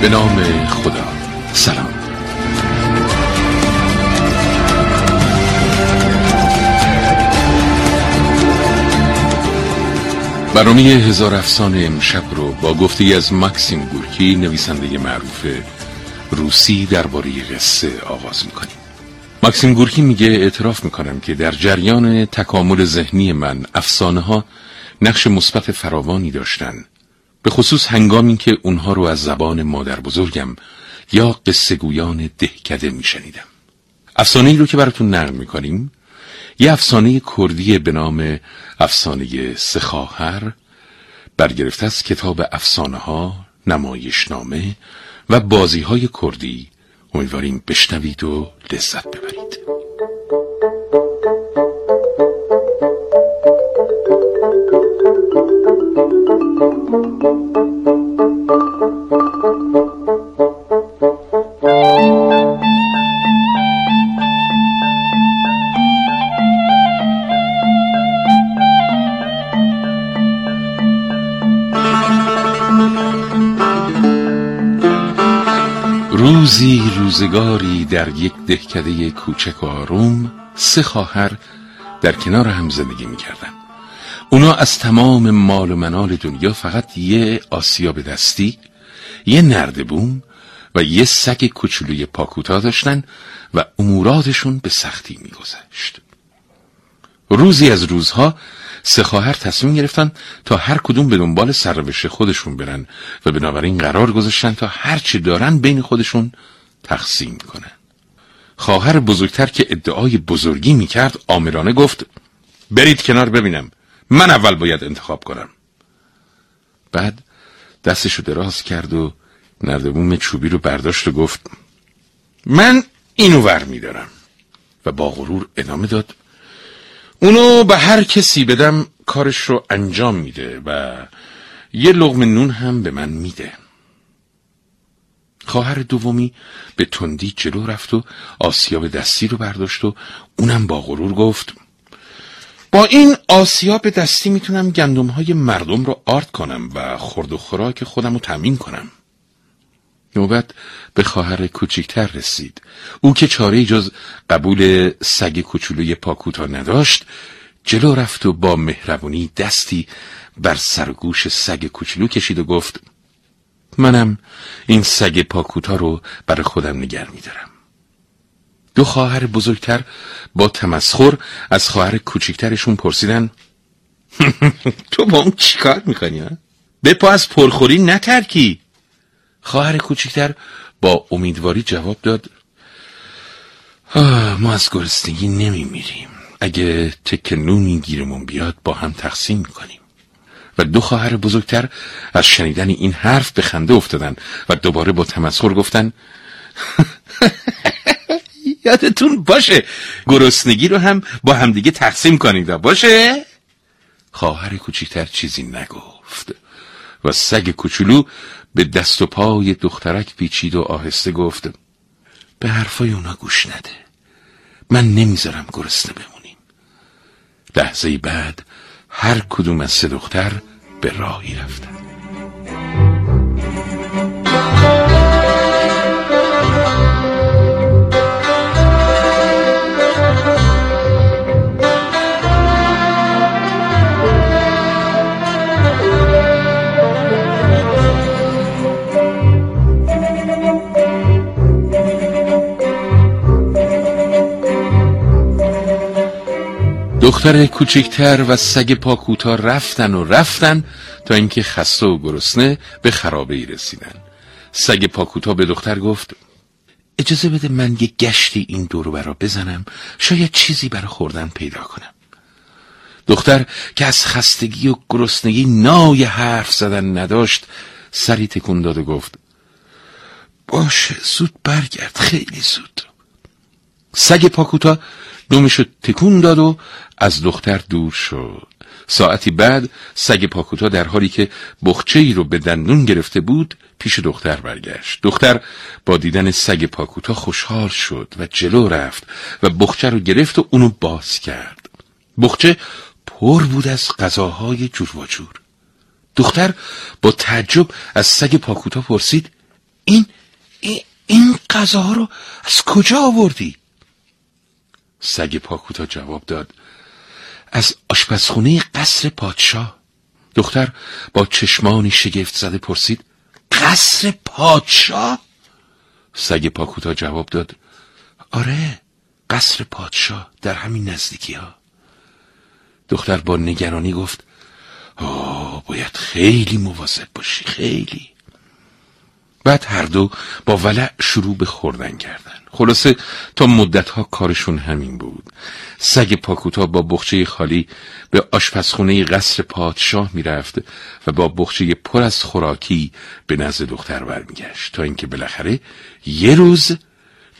به نام خدا. سلام. برنامه هزار افسانه امشب رو با گفته از مکسیم گورکی نویسنده معروف روسی درباره قصه آغاز می‌کنیم. مکسیم گورکی میگه اعتراف می‌کنم که در جریان تکامل ذهنی من افسانه ها نقش مثبت فراوانی داشتن. به خصوص هنگامی که اونها رو از زبان مادر بزرگم یا قصه گویان دهکده میشنیدم. افسانه ای رو که براتون نقل می‌کنیم یه افسانه کردی به نام افسانه سخاهر برگرفته از کتاب افسانه ها نمایشنامه و بازی های کردی. امیدواریم بشنوید و لذت ببرید. روزی روزگاری در یک دهکده کوچک و آروم سه خواهر در کنار هم زندگی می‌کردن اونا از تمام مال و منال دنیا فقط یه آسیاب دستی یه نردبوم و یه سگ کوچولوی پاکوتا داشتن و اموراتشون به سختی میگذشت. روزی از روزها سه خواهر تصمیم گرفتن تا هر کدوم به دنبال سرنوشت خودشون برن و بنابراین قرار گذاشتن تا هر چی دارن بین خودشون تقسیم کنن. خواهر بزرگتر که ادعای بزرگی می‌کرد آمرانه گفت برید کنار ببینم. من اول باید انتخاب کنم. بعد دستشو دراز کرد و نردبوم چوبی رو برداشت و گفت من اینو ور میدارم. و با غرور ادامه داد اونو به هر کسی بدم کارش رو انجام میده و یه لغم نون هم به من میده. خواهر دومی به تندی جلو رفت و آسیاب دستی رو برداشت و اونم با غرور گفت با این آسیاب دستی می‌تونم گندم های مردم رو آرد کنم و خورد و خوراک خودم رو تمین کنم. نوبت به خواهر کوچکتر رسید. او که چاره جز قبول سگ کوچولوی پاکوتا نداشت جلو رفت و با مهربونی دستی بر سرگوش سگ کوچولو کشید و گفت منم این سگ پاکوتا رو برای خودم نگر میدارم. دو خواهر بزرگتر با تمسخر از خواهر کوچکترشون پرسیدن تو با اون چیکار می‌کنی بپا از پرخوری نترکی. خواهر کوچکتر با امیدواری جواب داد ما از گرسنگی نمیمیریم. اگه تک نونی گیرمون بیاد با هم تقسیم کنیم و دو خواهر بزرگتر از شنیدن این حرف به خنده افتادن و دوباره با تمسخر گفتن یادتون باشه گرسنگی رو هم با همدیگه تقسیم کنید. باشه؟ خواهر کوچکتر چیزی نگفت و سگ کوچولو به دست و پای دخترک پیچید و آهسته گفت به حرفای اونا گوش نده. من نمی‌ذارم گرسنه بمونیم. لحظه بعد هر کدوم از سه دختر به راهی رفتن. دختر کوچکتر و سگ پاکوتا رفتن و رفتن تا اینکه خسته و گرسنه به خرابه ای رسیدن. سگ پاکوتا به دختر گفت اجازه بده من یه گشتی این دورو برا بزنم شاید چیزی برا خوردن پیدا کنم. دختر که از خستگی و گرسنگی نای حرف زدن نداشت سری تکون داد و گفت باشه زود برگرد خیلی زود. سگ پاکوتا دومشو تکون داد و از دختر دور شد. ساعتی بعد سگ پاکوتا در حالی که بخچه ای رو به دندون گرفته بود پیش دختر برگشت. دختر با دیدن سگ پاکوتا خوشحال شد و جلو رفت و بخچه رو گرفت و اونو باز کرد. بخچه پر بود از غذاهای جور و جور. دختر با تعجب از سگ پاکوتا پرسید این این غذاها رو از کجا آوردی؟ سگ پاکوتا جواب داد از آشپزخونه قصر پادشاه. دختر با چشمانی شگفت زده پرسید قصر پادشاه؟ سگ پاکوتا جواب داد آره قصر پادشاه در همین نزدیکی ها دختر با نگرانی گفت آه باید خیلی مواظب باشی خیلی. بعد هر دو با ولع شروع به خوردن کردن. خلاصه تا مدتها کارشون همین بود. سگ پاکوتا با بخچه خالی به آشپزخونه قصر پادشاه می‌رفت و با بخچه پر از خوراکی به نزد دختر برمیگشت تا اینکه بالاخره یه روز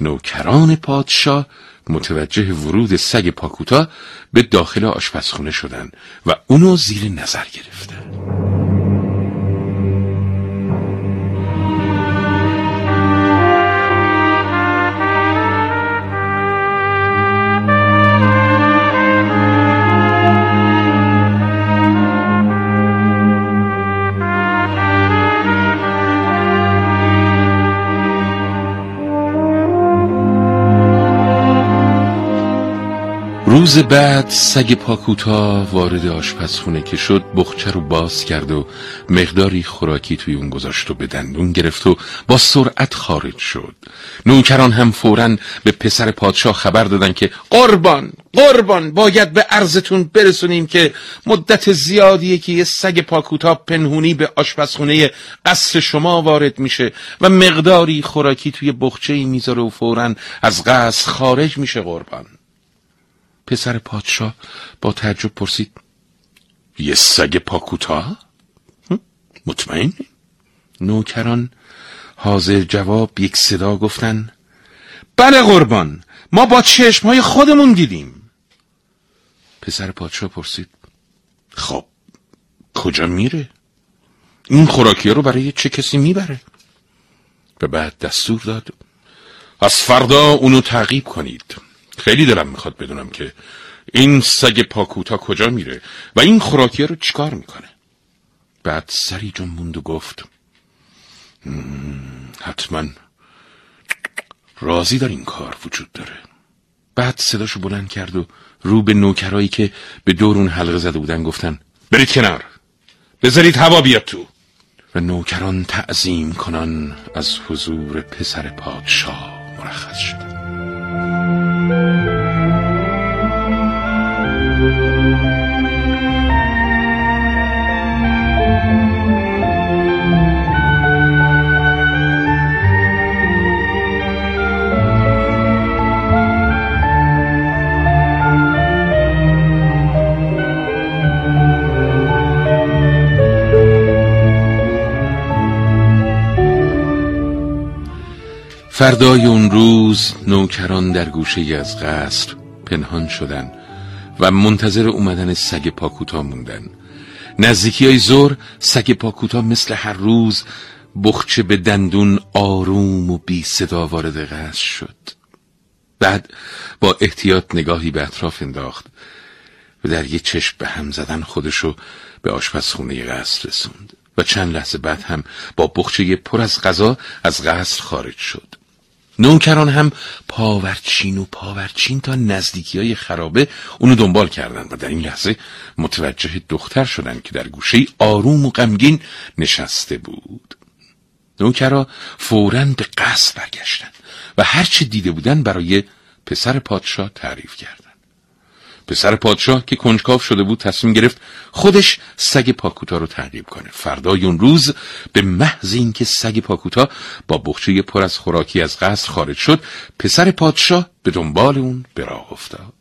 نوکران پادشاه متوجه ورود سگ پاکوتا به داخل آشپزخونه شدن و اونو زیر نظر گرفتن. روز بعد سگ پاکوتا وارد آشپزخونه که شد بخچه رو باز کرد و مقداری خوراکی توی اون گذاشت و به دندون گرفت و با سرعت خارج شد. نوکران هم فورا به پسر پادشاه خبر دادن که قربان قربان باید به عرضتون برسونیم که مدت زیادیه که یه سگ پاکوتا پنهونی به آشپزخونه قصر شما وارد میشه و مقداری خوراکی توی بخچه می‌ذاره و فورا از قصر خارج میشه قربان. پسر پادشاه با تعجب پرسید یه سگ پاکوتا؟ مطمئن؟ نوکران حاضر جواب یک صدا گفتن بله قربان ما با چشمهای خودمون دیدیم پسر پادشاه پرسید خب کجا میره؟ این خوراکی رو برای چه کسی می‌بره؟ و بعد دستور داد از فردا اونو تعقیب کنید خیلی دلم می‌خواد بدونم که این سگ پاکوتا کجا میره و این خوراکیه رو چیکار می‌کنه. بعد سری جون موند و گفت حتما راضی در این کار وجود داره. بعد صداشو بلند کرد و رو به نوکرایی که به دور اون حلقه زده بودن گفتن برید کنار بذارید هوا بیاد تو. و نوکران تعظیم کنن از حضور پسر پادشاه مرخص شدن. thank you فردای اون روز نوکران در گوشه از قصر پنهان شدن و منتظر اومدن سگ پاکوتا موندن. نزدیکی های زور سگ پاکوتا مثل هر روز بخچه به دندون آروم و بی صدا وارد قصر شد. بعد با احتیاط نگاهی به اطراف انداخت و در یه چشم به هم زدن خودشو به آشپزخونه قصر رسوند و چند لحظه بعد هم با بخچه پر از غذا از قصر خارج شد. نوکران هم پاورچین و پاورچین تا نزدیکی های خرابه اونو دنبال کردن و در این لحظه متوجه دختر شدن که در گوشه آروم و غمگین نشسته بود. نوکرا فورا به قصد برگشتن و هرچه دیده بودن برای پسر پادشاه تعریف کردن پسر پادشاه که کنجکاو شده بود تصمیم گرفت خودش سگ پاکوتا رو تعقیب کنه. فردای اون روز به محض اینکه سگ پاکوتا با بخچه پر از خوراکی از قصر خارج شد پسر پادشاه به دنبال اون به راه افتاد.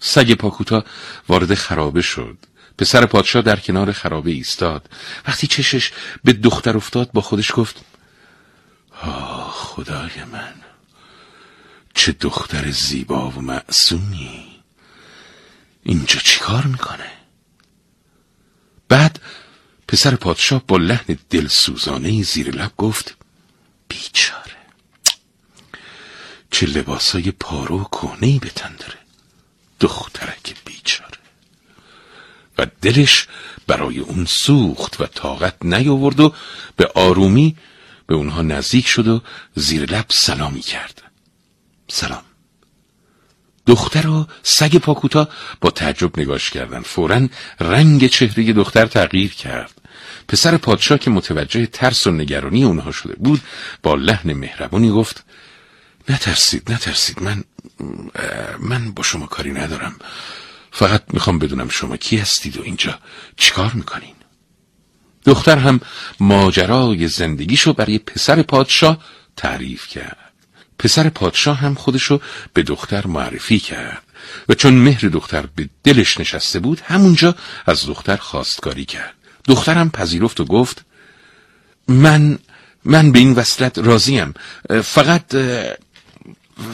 سگ پاکوتا وارد خرابه شد. پسر پادشاه در کنار خرابه ایستاد. وقتی چشش به دختر افتاد با خودش گفت آه خدای من چه دختر زیبا و معصومی. اینجا چیکار می‌کنه؟ بعد پسر پادشاه با لحن دلسوزانه زیر لب گفت بیچاره چه لباسای پارو و کهنه به تن داره. دخترک بیچاره. و دلش برای اون سوخت و طاقت نیاورد و به آرومی به اونها نزدیک شد و زیر لب سلامی کرد. سلام. دختر و سگ پاکوتا با تعجب نگاش کردن. فورا رنگ چهره دختر تغییر کرد. پسر پادشاه که متوجه ترس و نگرانی اونها شده بود با لحن مهربونی گفت نترسید نترسید من من با شما کاری ندارم. فقط می‌خوام بدونم شما کی هستید و اینجا چیکار می‌کنین؟ دختر هم ماجرای زندگیشو برای پسر پادشاه تعریف کرد. پسر پادشاه هم خودشو به دختر معرفی کرد و چون مهر دختر به دلش نشسته بود همونجا از دختر خواستگاری کرد. دخترم پذیرفت و گفت من من به این وصلت راضیم. فقط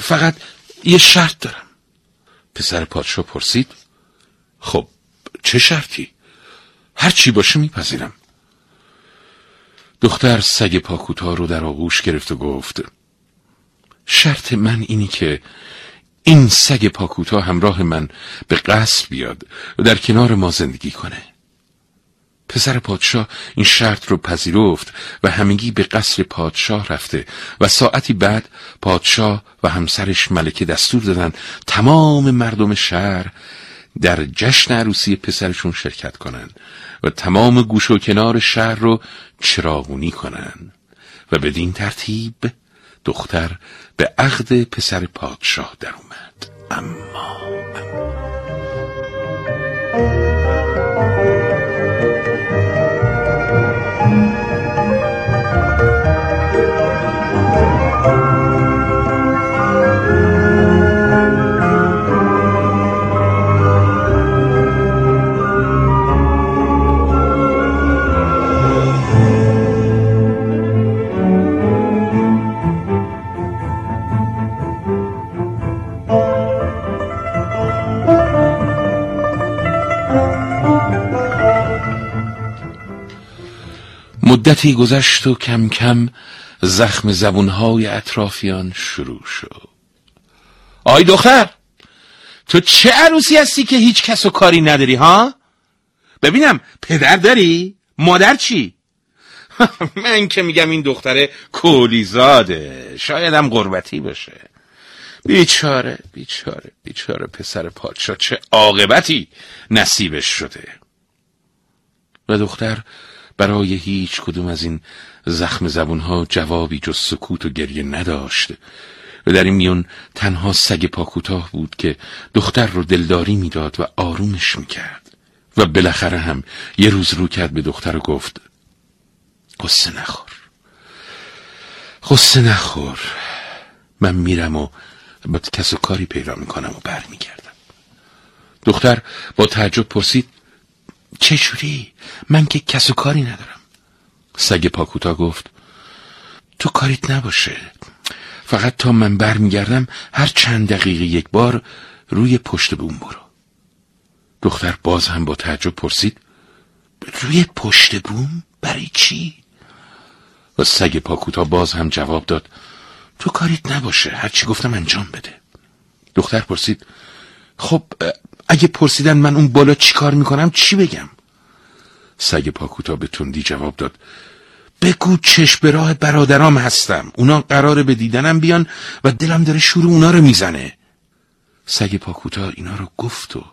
فقط یه شرط دارم. پسر پادشاه پرسید خب چه شرطی؟ هر چی باشه میپذیرم. دختر سگ پاکوتا رو در آغوش گرفت و گفت شرط من اینی که این سگ پاکوتا همراه من به قصر بیاد و در کنار ما زندگی کنه. پسر پادشاه این شرط رو پذیرفت و همگی به قصر پادشاه رفته و ساعتی بعد پادشاه و همسرش ملکه دستور دادن تمام مردم شهر در جشن عروسی پسرشون شرکت کنن و تمام گوش و کنار شهر رو چراغونی کنن و بدین ترتیب دختر به عقد پسر پادشاه در اومد. اما, اما مدتی گذشت و کم کم زخم زبونهای اطرافیان شروع شد آی دختر تو چه عروسی هستی که هیچ کس و کاری نداری ها؟ ببینم پدر داری؟ مادر چی؟ من که میگم این دختر کولیزاده شایدم غربتی باشه بیچاره بیچاره بیچاره پسر پادشاه چه عاقبتی نصیبش شده و دختر برای هیچ کدوم از این زخم زبونها جوابی جز سکوت و گریه نداشت. و در این میون تنها سگ پاکوتاه بود که دختر رو دلداری می‌داد و آرومش می‌کرد. و بالاخره هم یه روز رو کرد به دختر و گفت قصه نخور. قصه نخور. من میرم و با کس و کاری پیدا می‌کنم و برمیگردم. دختر با تعجب پرسید چجوری؟ من که کس و کاری ندارم. سگ پاکوتا گفت تو کاریت نباشه. فقط تا من برمیگردم هر چند دقیقه یک بار روی پشت بوم برو. دختر باز هم با تعجب پرسید روی پشت بوم؟ برای چی؟ و سگ پاکوتا باز هم جواب داد تو کاریت نباشه هرچی گفتم انجام بده. دختر پرسید خب اگه پرسیدن من اون بالا چی کار می‌کنم چی بگم؟ سگ پاکوتا به تندی جواب داد. بگو چشم به راه برادرام هستم. اونا قراره به دیدنم بیان و دلم داره شروع اونا رو می‌زنه. سگ پاکوتا اینا رو گفت و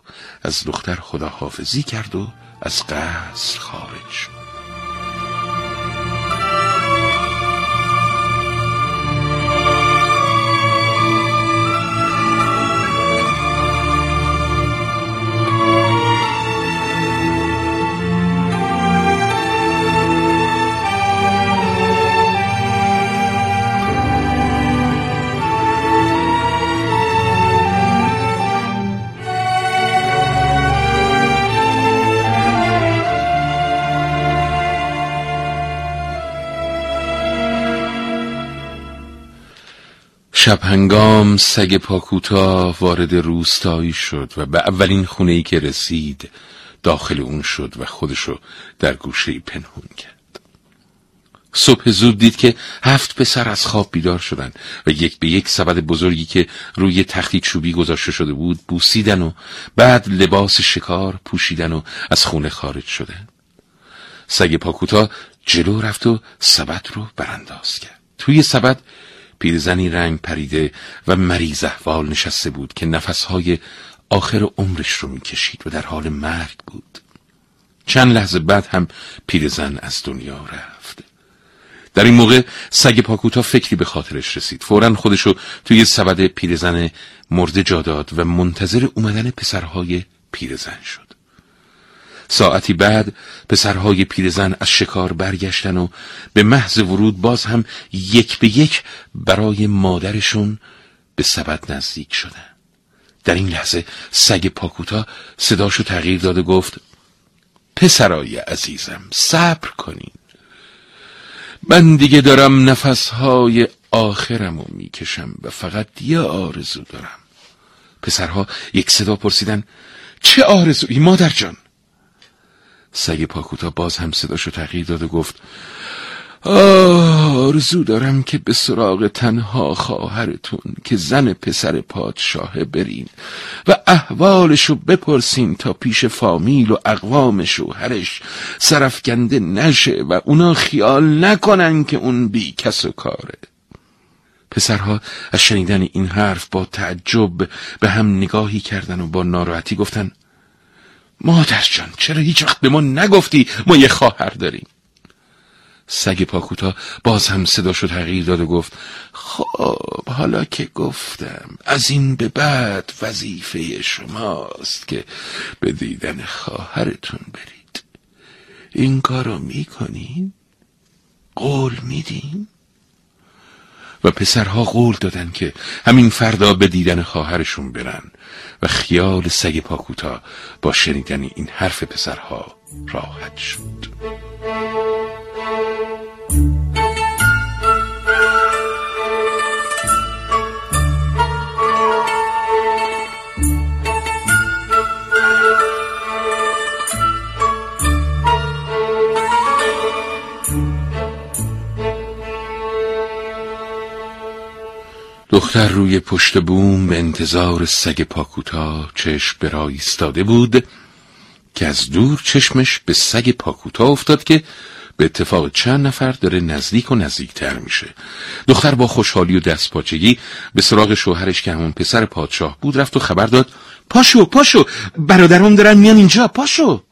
از دختر خداحافظی کرد و از قصر خارج شب هنگام سگ پاکوتا وارد روستایی شد و به اولین خونه ای که رسید داخل اون شد و خودشو در گوشه پنهون کرد. صبح زود دید که هفت پسر از خواب بیدار شدن و یک به یک سبد بزرگی که روی تختی چوبی گذاشته شده بود بوسیدن و بعد لباس شکار پوشیدن و از خونه خارج شدن. سگ پاکوتا جلو رفت و سبد رو برانداز کرد. توی سبد پیرزنی رنگ پریده و مریض احوال نشسته بود که نفسهای آخر عمرش رو می‌کشید و در حال مرگ بود. چند لحظه بعد هم پیرزن از دنیا رفت. در این موقع سگ پاکوتا فکری به خاطرش رسید. فورا خودشو توی سبد پیرزن مرده جا داد و منتظر اومدن پسرهای پیرزن شد. ساعتی بعد پسرهای پیرزن از شکار برگشتن و به محض ورود باز هم یک به یک برای مادرشون به سبد نزدیک شدن. در این لحظه سگ پاکوتا صداشو تغییر داد و گفت پسرای عزیزم صبر کنین. من دیگه دارم نفسهای آخرم رو می‌کشم و فقط یه آرزو دارم. پسرها یک صدا پرسیدن چه آرزویی مادر جان؟ سگ پاکوتا باز هم صداشو تغییر داد و گفت آرزو دارم که به سراغ تنها خواهرتون که زن پسر پادشاه برین و احوالشو بپرسین تا پیش فامیل و اقوام شوهرش سرفکنده نشه و اونا خیال نکنن که اون بی کس و کاره. پسرها از شنیدن این حرف با تعجب به هم نگاهی کردن و با ناراحتی گفتن مادر جان چرا هیچ وقت به ما نگفتی ما یه خواهر داریم سگ پاکوتا باز هم صداشو تغییر داد و گفت خب حالا که گفتم از این به بعد وظیفه شماست که به دیدن خواهرتون برید این کارو می‌کنین؟ قول میدین؟ و پسرها قول دادن که همین فردا به دیدن خواهرشون برن و خیال سگ پاکوتا با شنیدن این حرف پسرها راحت شد. دختر روی پشت بوم به انتظار سگ پاکوتا چشم به ایستاده بود که از دور چشمش به سگ پاکوتا افتاد که به اتفاق چند نفر داره نزدیک و نزدیکتر میشه. دختر با خوشحالی و دستپاچگی به سراغ شوهرش که همون پسر پادشاه بود رفت و خبر داد پاشو پاشو برادرم دارن میان اینجا پاشو.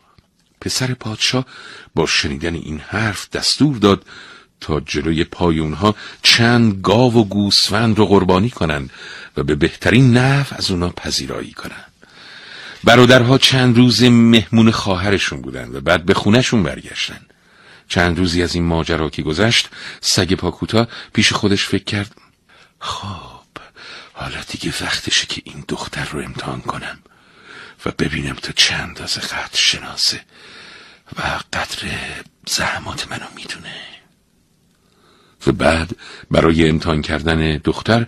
پسر پادشاه با شنیدن این حرف دستور داد تا جلوی پای اونها چند گاو و گوسفند رو قربانی کنند و به بهترین نحو از اونا پذیرایی کنند برادرها چند روز مهمون خواهرشون بودن و بعد به خونهشون برگشتن. چند روزی از این ماجرا که گذشت سگ پاکوتا پیش خودش فکر کرد خب حالا دیگه وقتشه که این دختر رو امتحان کنم و ببینم تا چند اندازه قدر شناسه و قدر زحمات منو می‌دونه. و بعد برای امتحان کردن دختر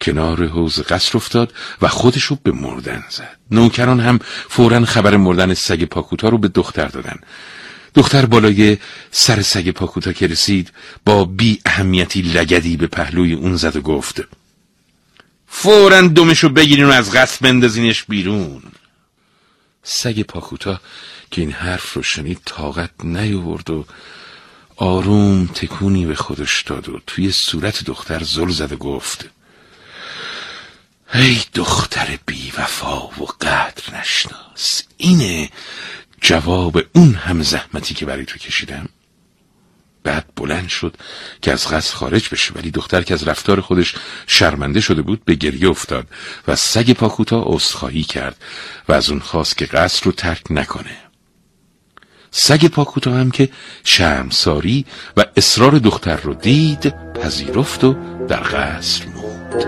کنار حوز قصر افتاد و خودشو به مردن زد. نوکران هم فورا خبر مردن سگ پاکوتا رو به دختر دادن. دختر بالای سر سگ پاکوتا که رسید با بی اهمیتی لگدی به پهلوی اون زد و گفت فورا دمشو بگیرین و از قصد بندازینش بیرون. سگ پاکوتا که این حرف رو شنید طاقت نیاورد و آروم تکونی به خودش داد و توی صورت دختر زل زد و گفت ای دختر بی وفا و قدر نشناس اینه جواب اون هم زحمتی که برای تو کشیدم؟ بعد بلند شد که از قصد خارج بشه ولی دختر که از رفتار خودش شرمنده شده بود به گریه افتاد و سگ پاکوتا عذرخواهی کرد و از اون خواست که قصد رو ترک نکنه. سگ پاکوتا هم که شرمساری و اصرار دختر رو دید پذیرفت و در قصر موند.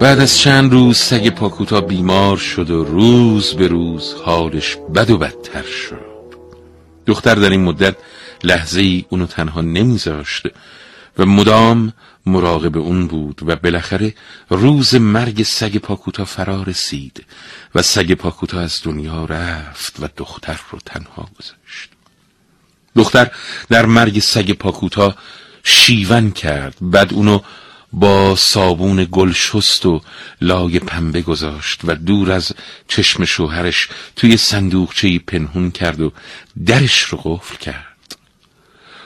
بعد از چند روز سگ پاکوتا بیمار شد و روز به روز حالش بد و بدتر شد. دختر در این مدت لحظه ای اونو تنها نمیذاشت و مدام مراقب اون بود و بالاخره روز مرگ سگ پاکوتا فرا رسید و سگ پاکوتا از دنیا رفت و دختر رو تنها گذاشت. دختر در مرگ سگ پاکوتا شیون کرد. بعد اونو با صابون گل شست و لای پنبه گذاشت و دور از چشم شوهرش توی صندوقچهی پنهون کرد و درش رو قفل کرد.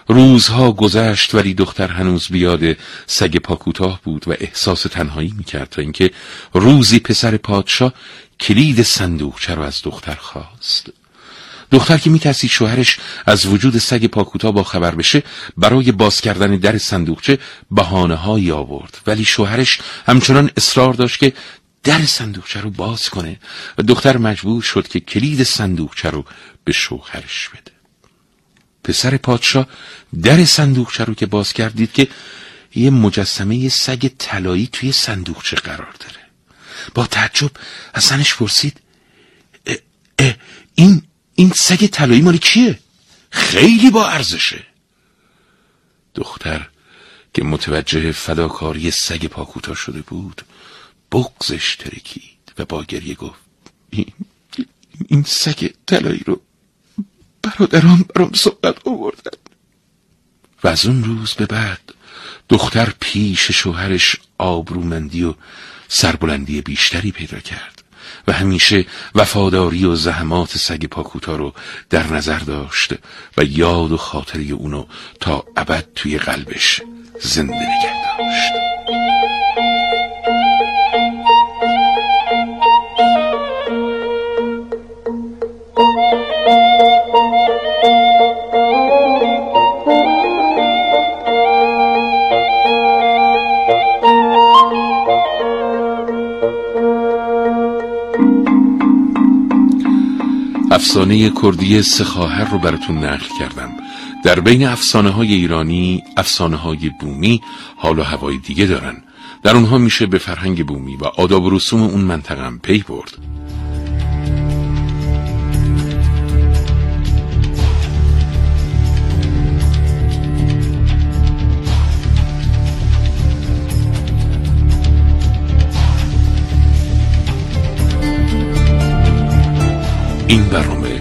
روزها گذشت ولی دختر هنوز بیاد سگ پاکوتاه بود و احساس تنهایی می‌کرد تا اینکه روزی پسر پادشاه کلید صندوقچه رو از دختر خواست. دختر که میترسید شوهرش از وجود سگ پاکوتا با خبر بشه برای باز کردن در صندوقچه بهانه هایی آورد. ولی شوهرش همچنان اصرار داشت که در صندوقچه رو باز کنه. و دختر مجبور شد که کلید صندوقچه رو به شوهرش بده. پسر پادشاه در صندوقچه رو که باز کردید که یه مجسمه سگ طلایی توی صندوقچه قرار داره. با تعجب از زنش پرسید این این سگ طلایی مال کیه؟ خیلی با ارزشه. دختر که متوجه فداکاری سگ پاکوتا شده بود بغزش ترکید و با گریه گفت این, سگ طلایی رو برادران برام صحبت آوردن. و از اون روز به بعد دختر پیش شوهرش آبرومندی و سربلندی بیشتری پیدا کرد. و همیشه وفاداری و زحمات سگ پاکوتا رو در نظر داشت و یاد و خاطری اونو تا ابد توی قلبش زنده نگه داشت. کردی سه خواهر رو براتون نقل کردم. در بین افسانه های ایرانی افسانه های بومی حال و هوای دیگه دارن. در اونها میشه به فرهنگ بومی و آداب و رسوم اون منطقه پی برد. این برنامه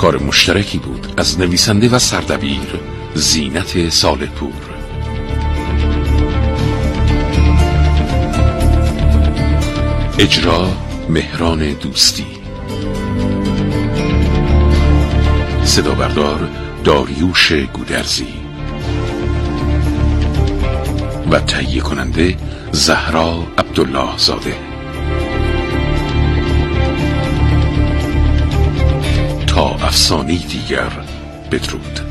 کار مشترکی بود از نویسنده و سردبیر زینت سالپور. اجرا مهران دوستی. صدا بردار داریوش گودرزی. و تهیه کننده زهرا عبدالله زاده افسانه دیگر بدرود.